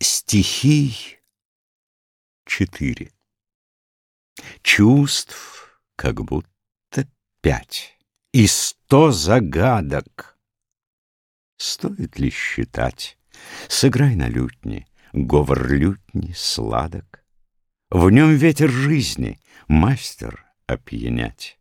Стихий четыре. Чувств как будто пять. И сто загадок. Стоит ли считать? Сыграй на лютне, говор лютни сладок. В нем ветер жизни, мастер опьянять.